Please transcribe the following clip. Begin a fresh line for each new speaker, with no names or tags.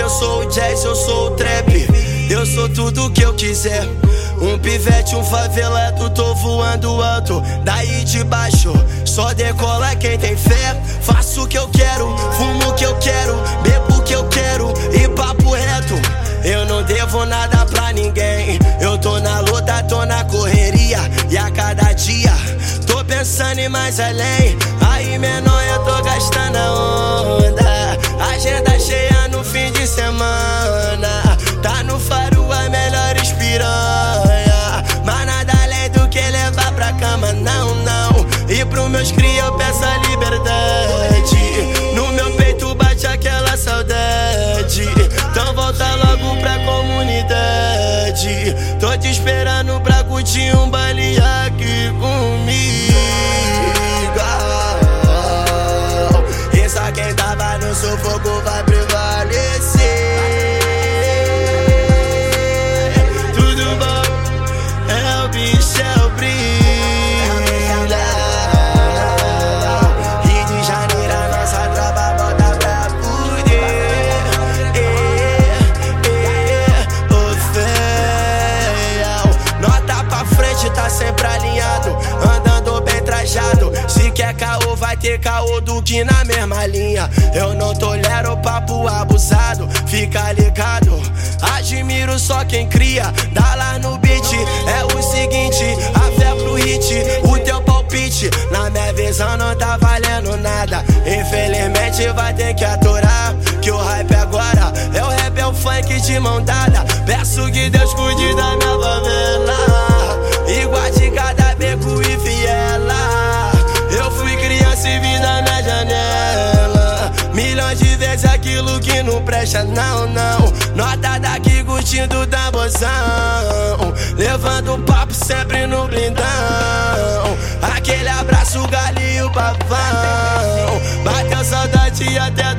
eu sou jazz, eu sou trap. Eu sou tudo que eu quiser. Um pivete, um favelado, tô voando alto. Daí de baixo, só decola quem tem fé. Faço o que eu quero, fumo o que eu quero, bebo o que eu quero e papo reto. Eu não devo nada pra ninguém. Eu tô na luta, tô na correria. E a cada dia, tô pensando em mais além. Aí, menor, eu tô gastando a onda. Esperando pra curtir um baile aqui comigo. Ter caô do que na mesma linha. Eu não tolero papo abusado, fica ligado. Admiro só quem cria, dá lá no beat. É o seguinte, a fé pro hit, o teu palpite. Na minha visão não tá valendo nada. Infelizmente vai ter que aturar. Que o hype agora é o rap, é o funk de mão dada. Peço que Deus cuide da minha favela. Igual de não presta, não, não. Nota daqui curtindo da bozão. Levando o papo sempre no blindão. Aquele abraço, galinho, papão. Bateu saudade até.